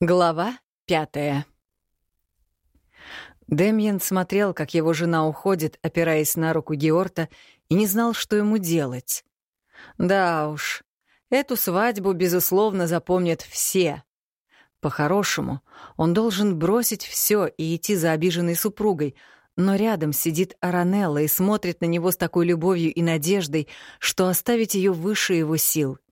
Глава пятая Демьян смотрел, как его жена уходит, опираясь на руку Георта, и не знал, что ему делать. Да уж, эту свадьбу, безусловно, запомнят все. По-хорошему, он должен бросить все и идти за обиженной супругой, но рядом сидит Аранелла и смотрит на него с такой любовью и надеждой, что оставить ее выше его сил —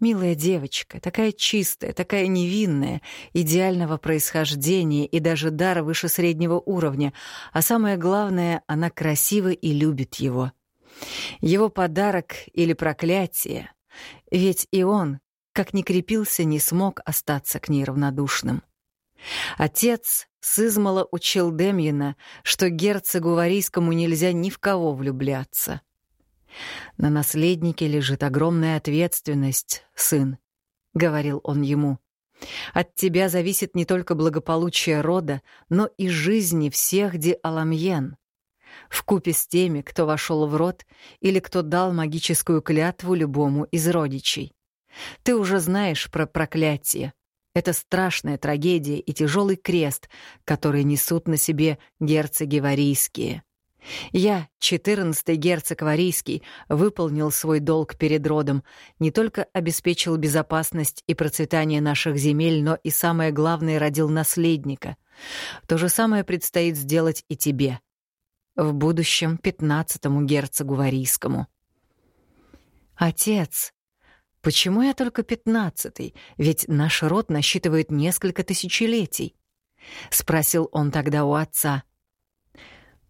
Милая девочка, такая чистая, такая невинная, идеального происхождения и даже дара выше среднего уровня, а самое главное, она красива и любит его. Его подарок или проклятие, ведь и он, как ни крепился, не смог остаться к ней равнодушным. Отец с измала учил Демьяна, что герцогу Варийскому нельзя ни в кого влюбляться — на наследнике лежит огромная ответственность, сын, — говорил он ему. От тебя зависит не только благополучие рода, но и жизни всех Ди-Аламьен. Вкупе с теми, кто вошел в род или кто дал магическую клятву любому из родичей. Ты уже знаешь про проклятие. Это страшная трагедия и тяжелый крест, который несут на себе герцоги варийские. Я, четырнадцатый герцог Варийский, выполнил свой долг перед родом, не только обеспечил безопасность и процветание наших земель, но и самое главное родил наследника. То же самое предстоит сделать и тебе. В будущем пятнадцатому герцогу Варийскому. Отец, почему я только пятнадцатый? Ведь наш род насчитывает несколько тысячелетий. Спросил он тогда у отца. —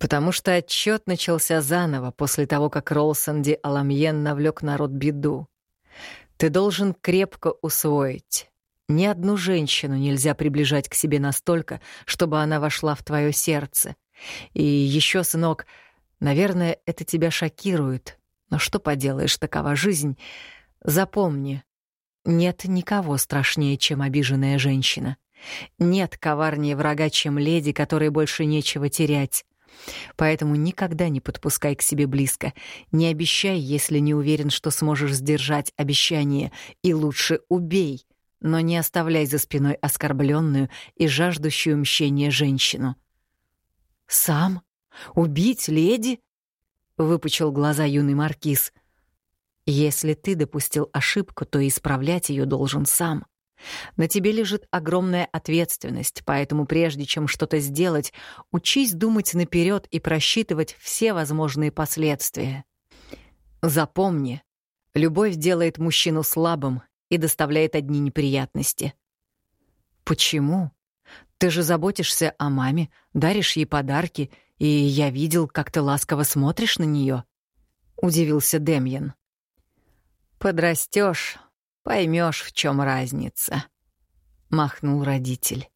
Потому что отчет начался заново после того, как Ролсонди Аламьен навлек народ беду. Ты должен крепко усвоить. Ни одну женщину нельзя приближать к себе настолько, чтобы она вошла в твое сердце. И еще, сынок, наверное, это тебя шокирует. Но что поделаешь, такова жизнь. Запомни, нет никого страшнее, чем обиженная женщина. Нет коварнее врага, чем леди, которой больше нечего терять. Поэтому никогда не подпускай к себе близко. Не обещай, если не уверен, что сможешь сдержать обещание. И лучше убей, но не оставляй за спиной оскорбленную и жаждущую мщения женщину. «Сам? Убить леди?» — выпучил глаза юный маркиз. «Если ты допустил ошибку, то исправлять ее должен сам. На тебе лежит огромная ответственность, поэтому прежде чем что-то сделать, учись думать наперед и просчитывать все возможные последствия. Запомни, любовь делает мужчину слабым и доставляет одни неприятности. Почему? Ты же заботишься о маме, даришь ей подарки, и я видел, как ты ласково смотришь на нее. Удивился Демьян. Подрастешь, Поймешь, в чем разница, махнул родитель.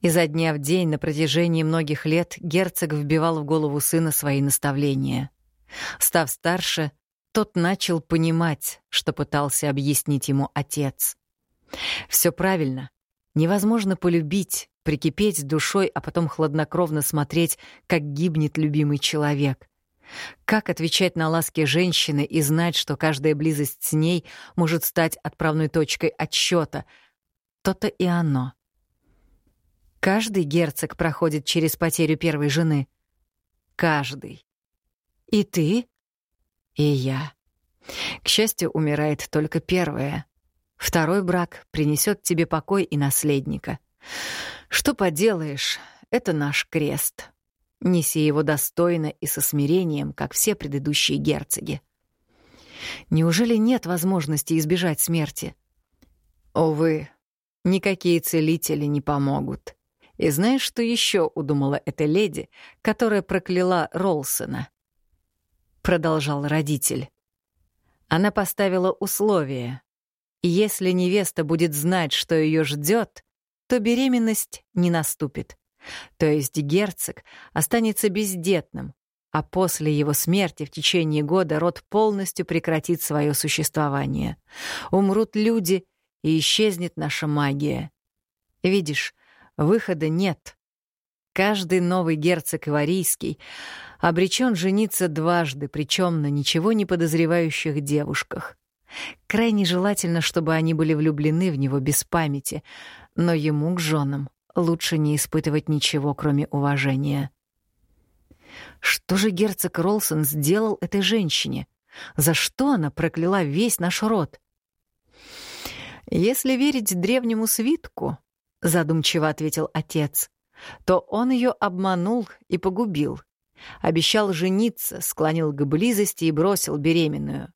Изо дня в день на протяжении многих лет герцог вбивал в голову сына свои наставления. Став старше, тот начал понимать, что пытался объяснить ему отец. Все правильно. Невозможно полюбить, прикипеть душой, а потом хладнокровно смотреть, как гибнет любимый человек. Как отвечать на ласки женщины и знать, что каждая близость с ней может стать отправной точкой отсчета? То-то и оно. Каждый герцог проходит через потерю первой жены. Каждый. И ты? И я. К счастью, умирает только первая. Второй брак принесет тебе покой и наследника. Что поделаешь, это наш крест. Неси его достойно и со смирением, как все предыдущие герцоги. Неужели нет возможности избежать смерти? Увы, никакие целители не помогут. И знаешь, что еще удумала эта леди, которая прокляла Ролсона? Продолжал родитель. Она поставила условие. Если невеста будет знать, что ее ждет, то беременность не наступит. То есть герцог останется бездетным, а после его смерти в течение года род полностью прекратит свое существование. Умрут люди, и исчезнет наша магия. Видишь, выхода нет. Каждый новый герцог Варийский обречен жениться дважды, причем на ничего не подозревающих девушках. Крайне желательно, чтобы они были влюблены в него без памяти, но ему к женам лучше не испытывать ничего, кроме уважения. Что же герцог Ролсон сделал этой женщине? За что она прокляла весь наш род? Если верить древнему свитку, задумчиво ответил отец, то он ее обманул и погубил. Обещал жениться, склонил к близости и бросил беременную.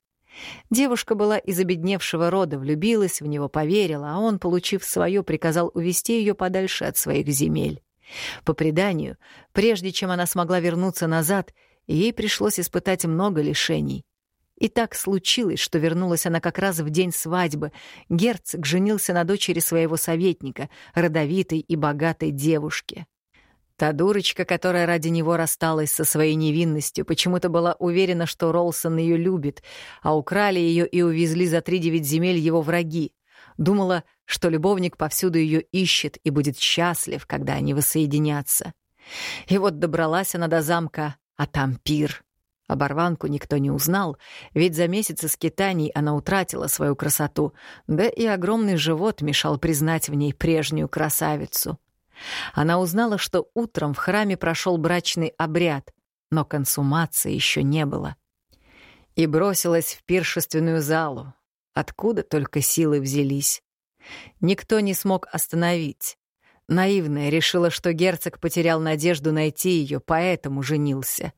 Девушка была из обедневшего рода, влюбилась в него, поверила, а он, получив свое, приказал увести ее подальше от своих земель. По преданию, прежде чем она смогла вернуться назад, ей пришлось испытать много лишений. И так случилось, что вернулась она как раз в день свадьбы. Герцог женился на дочери своего советника, родовитой и богатой девушке. Та дурочка, которая ради него рассталась со своей невинностью, почему-то была уверена, что Ролсон ее любит, а украли ее и увезли за три девять земель его враги. Думала, что любовник повсюду ее ищет и будет счастлив, когда они воссоединятся. И вот добралась она до замка, а там пир. Оборванку никто не узнал, ведь за месяцы скитаний она утратила свою красоту, да и огромный живот мешал признать в ней прежнюю красавицу. Она узнала, что утром в храме прошел брачный обряд, но консумации еще не было. И бросилась в пиршественную залу, откуда только силы взялись. Никто не смог остановить. Наивная решила, что герцог потерял надежду найти ее, поэтому женился.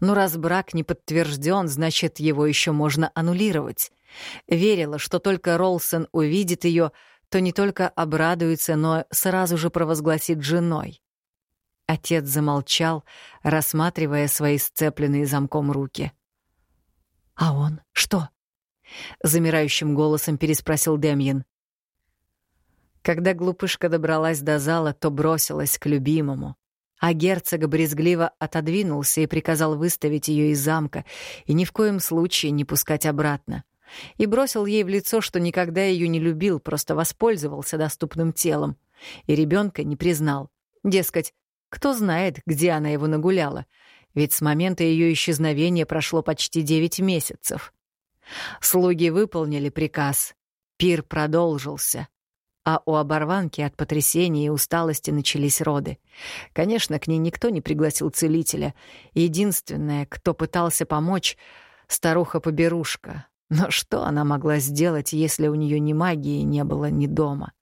Но раз брак не подтвержден, значит, его еще можно аннулировать. Верила, что только Ролсон увидит ее, то не только обрадуется, но сразу же провозгласит женой. Отец замолчал, рассматривая свои сцепленные замком руки. «А он что?» — замирающим голосом переспросил Демьян. Когда глупышка добралась до зала, то бросилась к любимому. А герцог брезгливо отодвинулся и приказал выставить ее из замка и ни в коем случае не пускать обратно. И бросил ей в лицо, что никогда ее не любил, просто воспользовался доступным телом. И ребенка не признал. Дескать, кто знает, где она его нагуляла, ведь с момента ее исчезновения прошло почти девять месяцев. Слуги выполнили приказ. Пир продолжился а у оборванки от потрясения и усталости начались роды. Конечно, к ней никто не пригласил целителя. Единственное, кто пытался помочь — старуха-поберушка. Но что она могла сделать, если у нее ни магии не было, ни дома?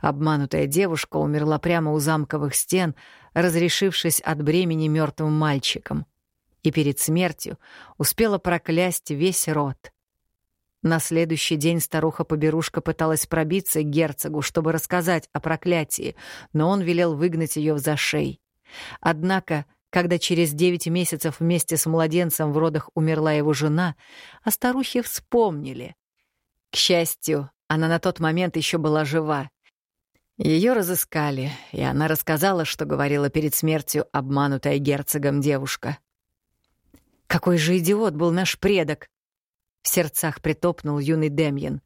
Обманутая девушка умерла прямо у замковых стен, разрешившись от бремени мертвым мальчиком. И перед смертью успела проклясть весь род — на следующий день старуха-поберушка пыталась пробиться к герцогу, чтобы рассказать о проклятии, но он велел выгнать ее в зашей. Однако, когда через девять месяцев вместе с младенцем в родах умерла его жена, о старухе вспомнили. К счастью, она на тот момент еще была жива. Ее разыскали, и она рассказала, что говорила перед смертью обманутая герцогом девушка. «Какой же идиот был наш предок!» В сердцах притопнул юный Демьян.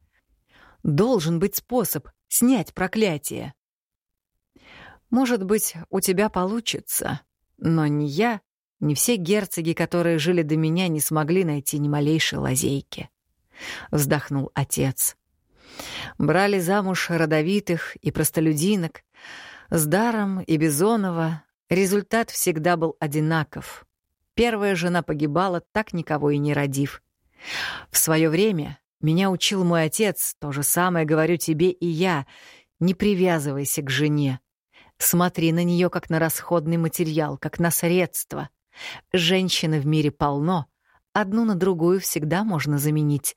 «Должен быть способ снять проклятие». «Может быть, у тебя получится, но ни я, ни все герцоги, которые жили до меня, не смогли найти ни малейшей лазейки», — вздохнул отец. Брали замуж родовитых и простолюдинок. С даром и Бизонова результат всегда был одинаков. Первая жена погибала, так никого и не родив. В свое время меня учил мой отец, то же самое говорю тебе и я. Не привязывайся к жене. Смотри на нее как на расходный материал, как на средство. Женщины в мире полно, одну на другую всегда можно заменить.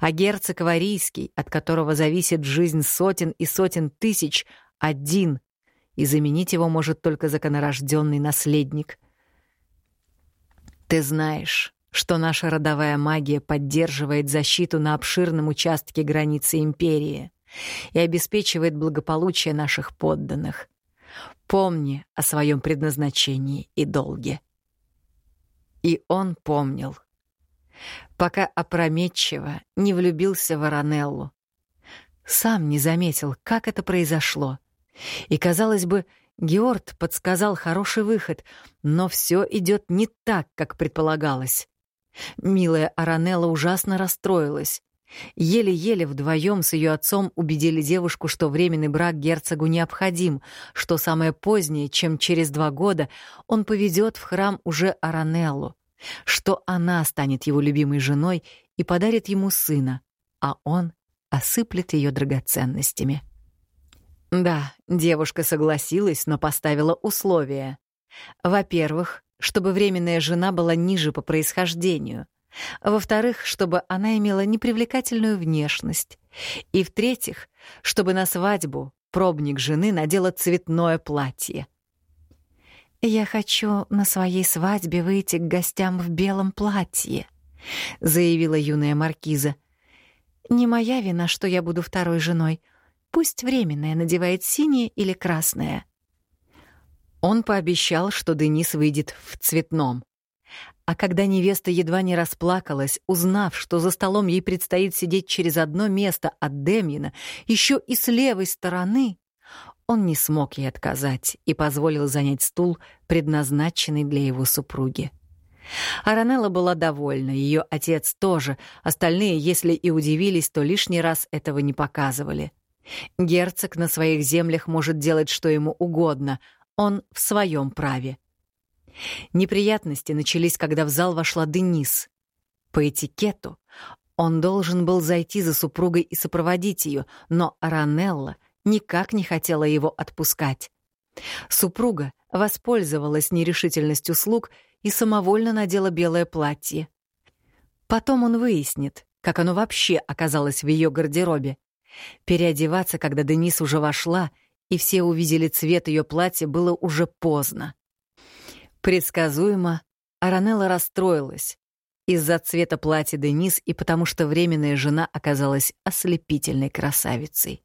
А герцог Варийский, от которого зависит жизнь сотен и сотен тысяч, один, и заменить его может только законорожденный наследник. Ты знаешь, что наша родовая магия поддерживает защиту на обширном участке границы империи и обеспечивает благополучие наших подданных. Помни о своем предназначении и долге. И он помнил. Пока опрометчиво не влюбился в Аранеллу. Сам не заметил, как это произошло. И, казалось бы, Георг подсказал хороший выход, но все идет не так, как предполагалось. Милая Аранелла ужасно расстроилась. Еле-еле вдвоем с ее отцом убедили девушку, что временный брак герцогу необходим, что самое позднее, чем через два года, он поведет в храм уже Аранеллу, что она станет его любимой женой и подарит ему сына, а он осыплет ее драгоценностями. Да, девушка согласилась, но поставила условия. Во-первых, чтобы временная жена была ниже по происхождению. Во-вторых, чтобы она имела непривлекательную внешность. И в-третьих, чтобы на свадьбу пробник жены надела цветное платье. «Я хочу на своей свадьбе выйти к гостям в белом платье», — заявила юная маркиза. «Не моя вина, что я буду второй женой. Пусть временная надевает синее или красное. Он пообещал, что Денис выйдет в цветном. А когда невеста едва не расплакалась, узнав, что за столом ей предстоит сидеть через одно место от Демьина, еще и с левой стороны, он не смог ей отказать и позволил занять стул, предназначенный для его супруги. Аранелла была довольна, ее отец тоже, остальные, если и удивились, то лишний раз этого не показывали — Герцог на своих землях может делать что ему угодно, он в своем праве. Неприятности начались, когда в зал вошла Денис. По этикету он должен был зайти за супругой и сопроводить ее, но Ранелла никак не хотела его отпускать. Супруга воспользовалась нерешительностью слуг и самовольно надела белое платье. Потом он выяснит, как оно вообще оказалось в ее гардеробе. Переодеваться, когда Денис уже вошла, и все увидели цвет ее платья, было уже поздно. Предсказуемо, Аранелла расстроилась из-за цвета платья Денис и потому что временная жена оказалась ослепительной красавицей.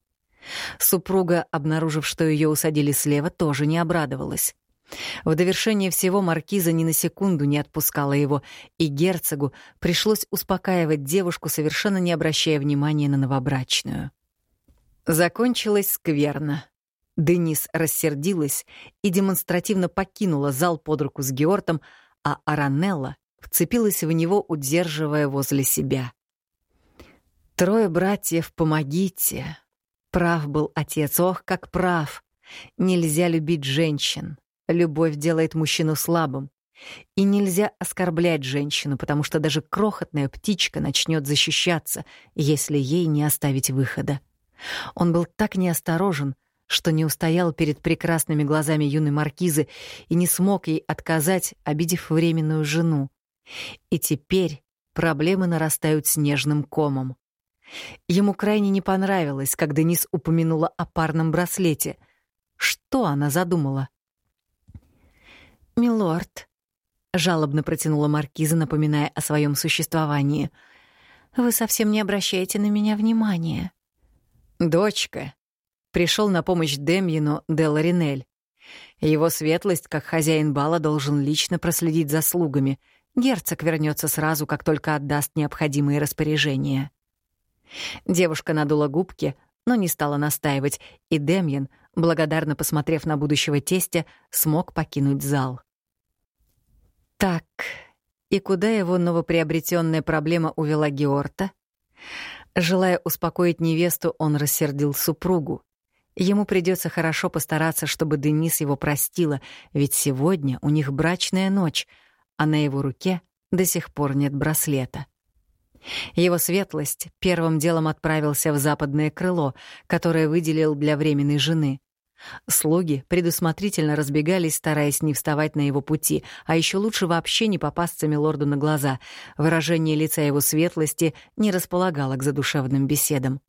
Супруга, обнаружив, что ее усадили слева, тоже не обрадовалась. В довершение всего маркиза ни на секунду не отпускала его, и герцогу пришлось успокаивать девушку, совершенно не обращая внимания на новобрачную. Закончилось скверно. Денис рассердилась и демонстративно покинула зал под руку с Геортом, а Аранелла вцепилась в него, удерживая возле себя. «Трое братьев, помогите!» Прав был отец, ох, как прав! Нельзя любить женщин. Любовь делает мужчину слабым. И нельзя оскорблять женщину, потому что даже крохотная птичка начнет защищаться, если ей не оставить выхода. Он был так неосторожен, что не устоял перед прекрасными глазами юной маркизы и не смог ей отказать, обидев временную жену. И теперь проблемы нарастают снежным комом. Ему крайне не понравилось, когда Денис упомянула о парном браслете. Что она задумала? «Милорд», — жалобно протянула маркиза, напоминая о своем существовании, — «вы совсем не обращаете на меня внимания». «Дочка», — пришел на помощь Демьину де Ларинель. Его светлость, как хозяин бала, должен лично проследить за слугами. Герцог вернется сразу, как только отдаст необходимые распоряжения. Девушка надула губки, но не стала настаивать, и Демьян, благодарно посмотрев на будущего тестя, смог покинуть зал. Так, и куда его новоприобретенная проблема увела Георта? Желая успокоить невесту, он рассердил супругу. Ему придется хорошо постараться, чтобы Денис его простила, ведь сегодня у них брачная ночь, а на его руке до сих пор нет браслета. Его светлость первым делом отправился в западное крыло, которое выделил для временной жены. Слуги предусмотрительно разбегались, стараясь не вставать на его пути, а еще лучше вообще не попасться милорду на глаза. Выражение лица его светлости не располагало к задушевным беседам.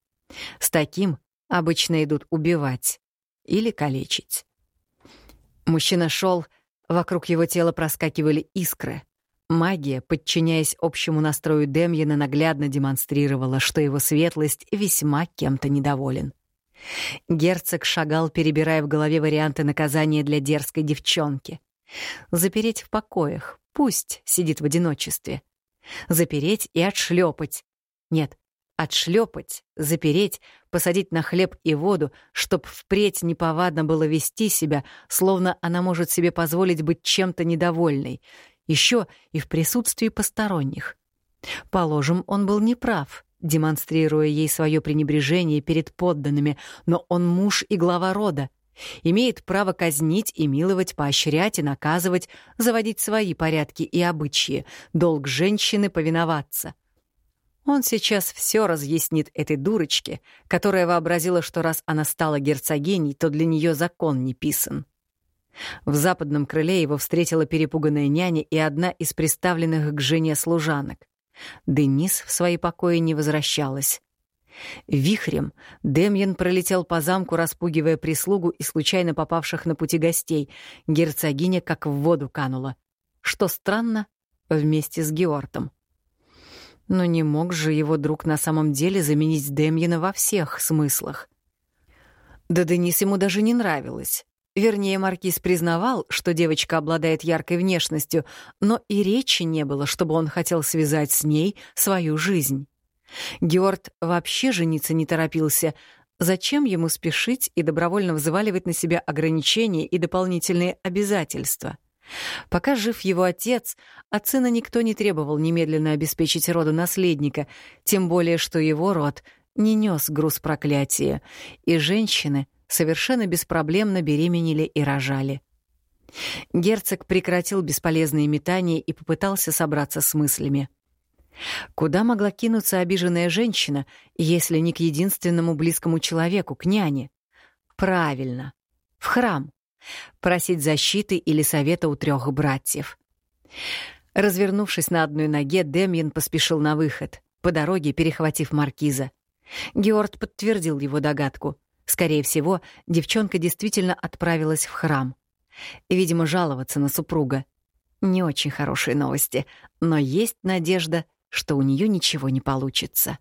С таким обычно идут убивать или калечить. Мужчина шел, вокруг его тела проскакивали искры. Магия, подчиняясь общему настрою Демьена, наглядно демонстрировала, что его светлость весьма кем-то недоволен. Герцог шагал, перебирая в голове варианты наказания для дерзкой девчонки. Запереть в покоях, пусть сидит в одиночестве. Запереть и отшлепать. Нет, отшлепать, запереть, посадить на хлеб и воду, чтоб впредь неповадно было вести себя, словно она может себе позволить быть чем-то недовольной, еще и в присутствии посторонних. Положим, он был неправ, демонстрируя ей свое пренебрежение перед подданными, но он муж и глава рода. Имеет право казнить и миловать, поощрять и наказывать, заводить свои порядки и обычаи, долг женщины повиноваться. Он сейчас все разъяснит этой дурочке, которая вообразила, что раз она стала герцогиней, то для нее закон не писан. В западном крыле его встретила перепуганная няня и одна из приставленных к жене служанок. Денис в свои покои не возвращалась. Вихрем Демьян пролетел по замку, распугивая прислугу и случайно попавших на пути гостей. Герцогиня как в воду канула. Что странно, вместе с Геортом. Но не мог же его друг на самом деле заменить Демьяна во всех смыслах. Да Денис ему даже не нравилась. Вернее, Маркиз признавал, что девочка обладает яркой внешностью, но и речи не было, чтобы он хотел связать с ней свою жизнь. Георг вообще жениться не торопился. Зачем ему спешить и добровольно взваливать на себя ограничения и дополнительные обязательства? Пока жив его отец, от сына никто не требовал немедленно обеспечить роду наследника, тем более что его род не нес груз проклятия, и женщины совершенно беспроблемно беременели и рожали. Герцог прекратил бесполезные метания и попытался собраться с мыслями. Куда могла кинуться обиженная женщина, если не к единственному близкому человеку, к няне? Правильно, в храм. Просить защиты или совета у трех братьев. Развернувшись на одной ноге, Демьян поспешил на выход, по дороге перехватив маркиза. Георг подтвердил его догадку. Скорее всего, девчонка действительно отправилась в храм. Видимо, жаловаться на супруга. Не очень хорошие новости, но есть надежда, что у нее ничего не получится.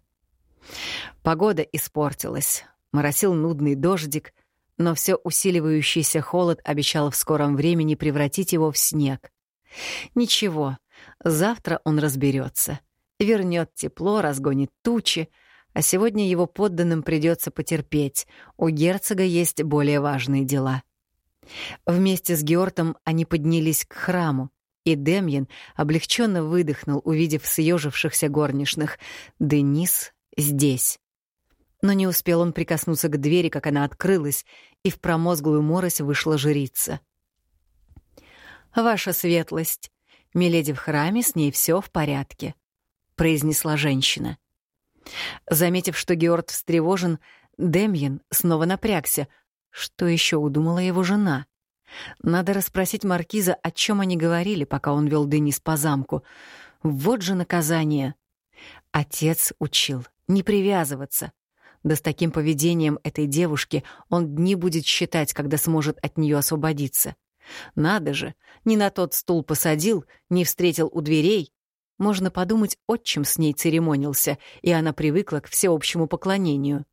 Погода испортилась. Моросил нудный дождик, но все усиливающийся холод обещал в скором времени превратить его в снег. Ничего, завтра он разберется, вернет тепло, разгонит тучи, а сегодня его подданным придется потерпеть. У герцога есть более важные дела. Вместе с Геортом они поднялись к храму, и Демьян облегченно выдохнул, увидев съежившихся горничных. Денис здесь. Но не успел он прикоснуться к двери, как она открылась, и в промозглую морось вышла жрица. «Ваша светлость, миледи в храме, с ней все в порядке», — произнесла женщина. Заметив, что Георг встревожен, Демьян снова напрягся. Что еще удумала его жена? Надо расспросить маркиза, о чем они говорили, пока он вел Денис по замку. Вот же наказание. Отец учил не привязываться. Да с таким поведением этой девушки он дни будет считать, когда сможет от нее освободиться. Надо же, не на тот стул посадил, не встретил у дверей, можно подумать, отчим с ней церемонился, и она привыкла к всеобщему поклонению.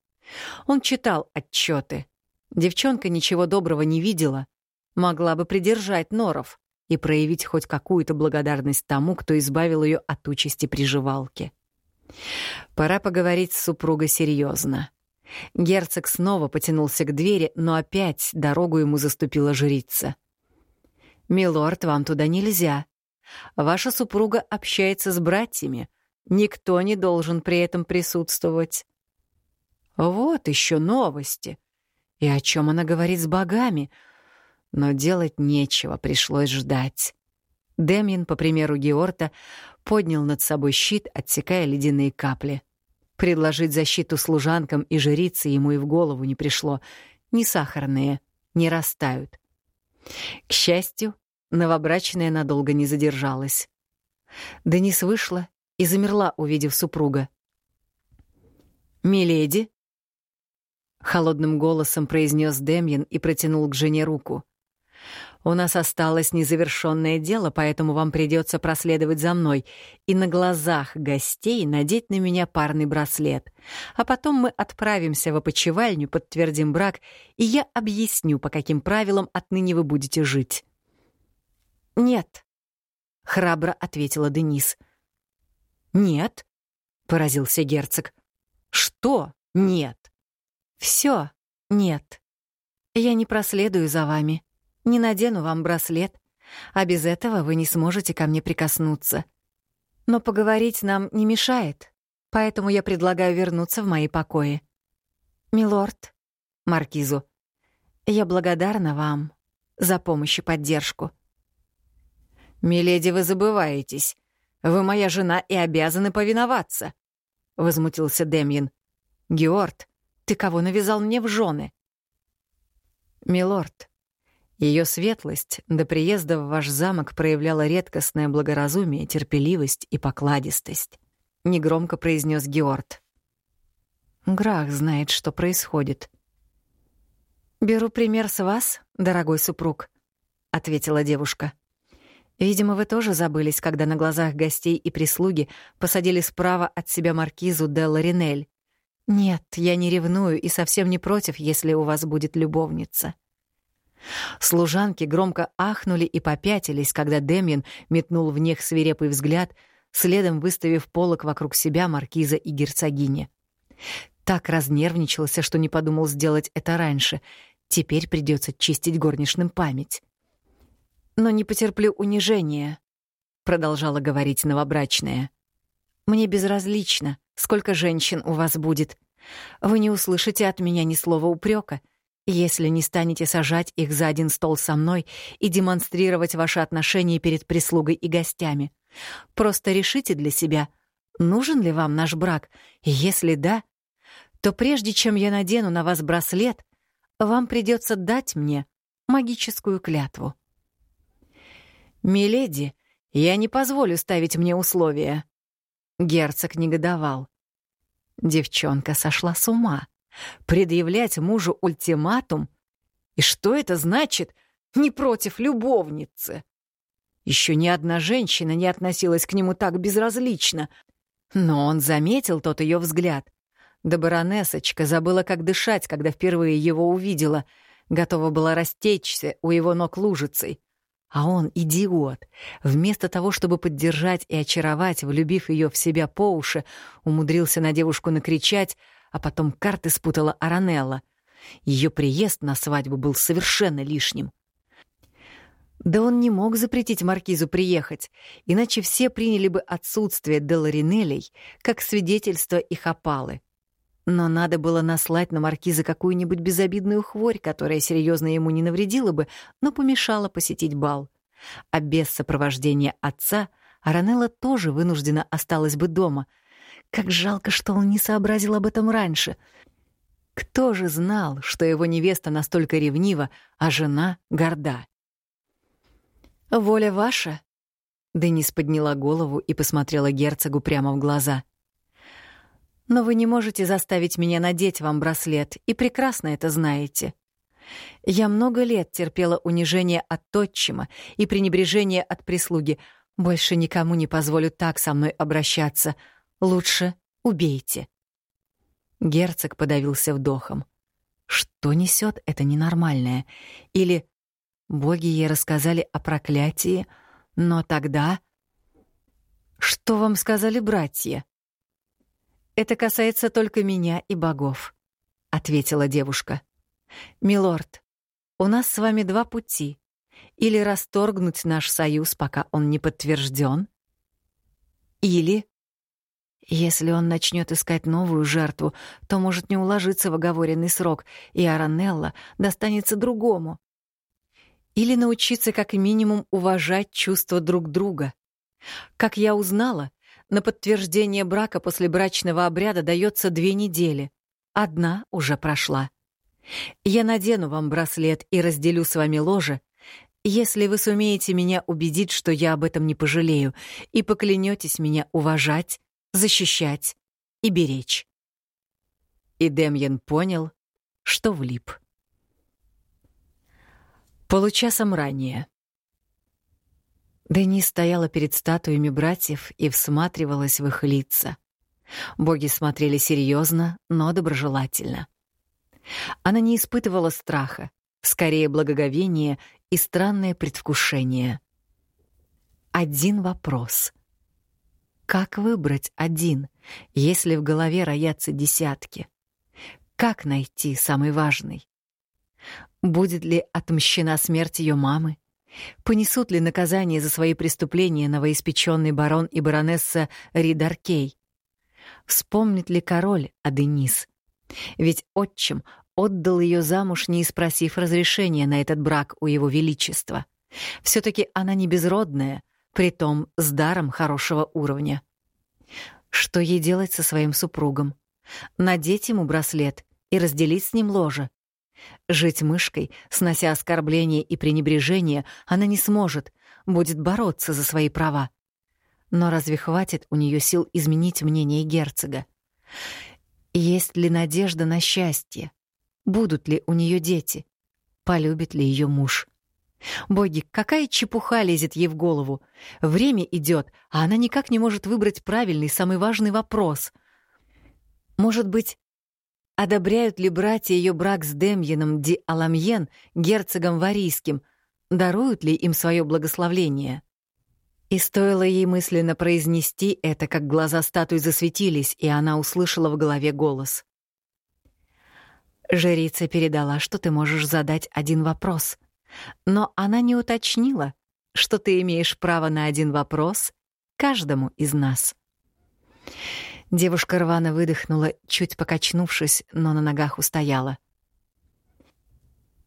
Он читал отчеты. Девчонка ничего доброго не видела. Могла бы придержать норов и проявить хоть какую-то благодарность тому, кто избавил ее от участи приживалки. Пора поговорить с супругой серьезно. Герцог снова потянулся к двери, но опять дорогу ему заступила жрица. «Милорд, вам туда нельзя», Ваша супруга общается с братьями. Никто не должен при этом присутствовать. Вот еще новости. И о чем она говорит с богами? Но делать нечего, пришлось ждать. Демьян, по примеру Георта, поднял над собой щит, отсекая ледяные капли. Предложить защиту служанкам и жрице ему и в голову не пришло. Не сахарные, не растают. К счастью, Новобрачная надолго не задержалась. Денис вышла и замерла, увидев супруга. «Миледи?» — холодным голосом произнес Демьян и протянул к жене руку. «У нас осталось незавершенное дело, поэтому вам придется проследовать за мной и на глазах гостей надеть на меня парный браслет. А потом мы отправимся в опочивальню, подтвердим брак, и я объясню, по каким правилам отныне вы будете жить». «Нет», — храбро ответила Денис. «Нет?» — поразился герцог. «Что нет?» «Все нет. Я не проследую за вами, не надену вам браслет, а без этого вы не сможете ко мне прикоснуться. Но поговорить нам не мешает. Поэтому я предлагаю вернуться в мои покои. Милорд, маркизу, я благодарна вам за помощь и поддержку. «Миледи, вы забываетесь. Вы моя жена и обязаны повиноваться», — возмутился Демьян. «Георд, ты кого навязал мне в жены?» «Милорд, ее светлость до приезда в ваш замок проявляла редкостное благоразумие, терпеливость и покладистость», — негромко произнес Георд. Грах знает, что происходит. «Беру пример с вас, дорогой супруг», — ответила девушка. «Видимо, вы тоже забылись, когда на глазах гостей и прислуги посадили справа от себя маркизу де Ларинель. Нет, я не ревную и совсем не против, если у вас будет любовница». Служанки громко ахнули и попятились, когда Демьян метнул в них свирепый взгляд, следом выставив полок вокруг себя маркиза и герцогини. Так разнервничался, что не подумал сделать это раньше. Теперь придется чистить горничным память. «Но не потерплю унижения», — продолжала говорить новобрачная. «Мне безразлично, сколько женщин у вас будет. Вы не услышите от меня ни слова упрека, если не станете сажать их за один стол со мной и демонстрировать ваши отношения перед прислугой и гостями. Просто решите для себя, нужен ли вам наш брак, и если да, то прежде чем я надену на вас браслет, вам придется дать мне магическую клятву. «Миледи, я не позволю ставить мне условия». Герцог негодовал. Девчонка сошла с ума. Предъявлять мужу ультиматум? И что это значит «не против любовницы»? Еще ни одна женщина не относилась к нему так безразлично. Но он заметил тот ее взгляд. Да баронесочка забыла, как дышать, когда впервые его увидела. Готова была растечься у его ног лужицей. А он, идиот, вместо того, чтобы поддержать и очаровать, влюбив ее в себя по уши, умудрился на девушку накричать, а потом карты спутала Аранелла. Ее приезд на свадьбу был совершенно лишним. Да он не мог запретить маркизу приехать, иначе все приняли бы отсутствие Деларинелей как свидетельство их опалы. Но надо было наслать на маркиза какую-нибудь безобидную хворь, которая серьезно ему не навредила бы, но помешала посетить бал. А без сопровождения отца Аранелла тоже вынуждена осталась бы дома. Как жалко, что он не сообразил об этом раньше. Кто же знал, что его невеста настолько ревнива, а жена горда? «Воля ваша?» Денис подняла голову и посмотрела герцогу прямо в глаза — но вы не можете заставить меня надеть вам браслет, и прекрасно это знаете. Я много лет терпела унижение от отчима и пренебрежение от прислуги. Больше никому не позволю так со мной обращаться. Лучше убейте. Герцог подавился вдохом. Что несет это ненормальное? Или боги ей рассказали о проклятии, но тогда... Что вам сказали братья? «Это касается только меня и богов», — ответила девушка. «Милорд, у нас с вами два пути. Или расторгнуть наш союз, пока он не подтвержден, или... Если он начнет искать новую жертву, то может не уложиться в оговоренный срок, и Аранелла достанется другому. Или научиться как минимум уважать чувства друг друга. Как я узнала, на подтверждение брака после брачного обряда дается две недели. Одна уже прошла. Я надену вам браслет и разделю с вами ложе, если вы сумеете меня убедить, что я об этом не пожалею, и поклянетесь меня уважать, защищать и беречь. И Демьян понял, что влип. Получасом ранее. Дени стояла перед статуями братьев и всматривалась в их лица. Боги смотрели серьезно, но доброжелательно. Она не испытывала страха, скорее благоговение и странное предвкушение. Один вопрос. Как выбрать один, если в голове роятся десятки? Как найти самый важный? Будет ли отмщена смерть ее мамы? Понесут ли наказание за свои преступления новоиспеченный барон и баронесса Ридаркей? Вспомнит ли король о Денис? Ведь отчим отдал ее замуж, не спросив разрешения на этот брак у его величества. все таки она не безродная, притом с даром хорошего уровня. Что ей делать со своим супругом? Надеть ему браслет и разделить с ним ложе? Жить мышкой, снося оскорбления и пренебрежение, она не сможет, будет бороться за свои права. Но разве хватит у нее сил изменить мнение герцога? Есть ли надежда на счастье? Будут ли у нее дети? Полюбит ли ее муж? Боги, какая чепуха лезет ей в голову? Время идет, а она никак не может выбрать правильный, самый важный вопрос. Может быть, одобряют ли братья ее брак с Демьеном Ди Аламьен, герцогом Варийским, даруют ли им свое благословление? И стоило ей мысленно произнести это, как глаза статуи засветились, и она услышала в голове голос. «Жрица передала, что ты можешь задать один вопрос. Но она не уточнила, что ты имеешь право на один вопрос каждому из нас». Девушка рвано выдохнула, чуть покачнувшись, но на ногах устояла.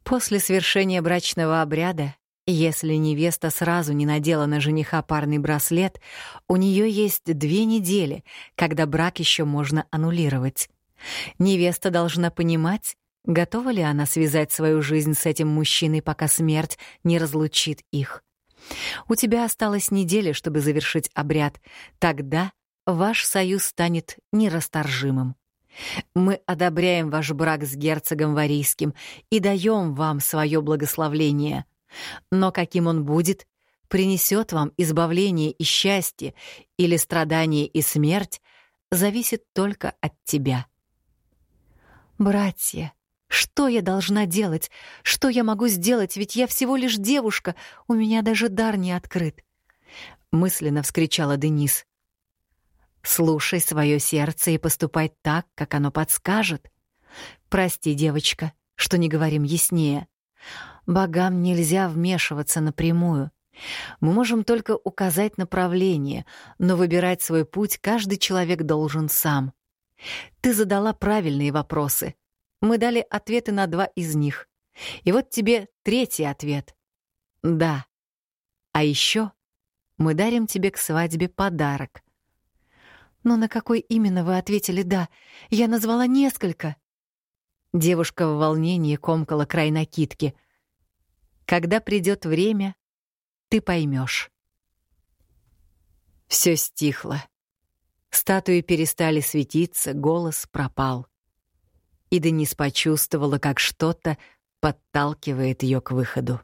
После свершения брачного обряда если невеста сразу не надела на жениха парный браслет, у нее есть две недели, когда брак еще можно аннулировать. Невеста должна понимать, готова ли она связать свою жизнь с этим мужчиной, пока смерть не разлучит их. У тебя осталась неделя, чтобы завершить обряд. Тогда ваш союз станет нерасторжимым. Мы одобряем ваш брак с герцогом Варийским и даем вам свое благословление. Но каким он будет, принесет вам избавление и счастье или страдание и смерть, зависит только от тебя. Братья, что я должна делать? Что я могу сделать? Ведь я всего лишь девушка, у меня даже дар не открыт. Мысленно вскричала Денис. Слушай свое сердце и поступай так, как оно подскажет. Прости, девочка, что не говорим яснее. Богам нельзя вмешиваться напрямую. Мы можем только указать направление, но выбирать свой путь каждый человек должен сам. Ты задала правильные вопросы. Мы дали ответы на два из них. И вот тебе третий ответ. Да. А еще мы дарим тебе к свадьбе подарок. Но на какой именно вы ответили «да»? Я назвала несколько. Девушка в волнении комкала край накидки — когда придет время, ты поймешь. Все стихло. Статуи перестали светиться, голос пропал. И Денис почувствовала, как что-то подталкивает ее к выходу.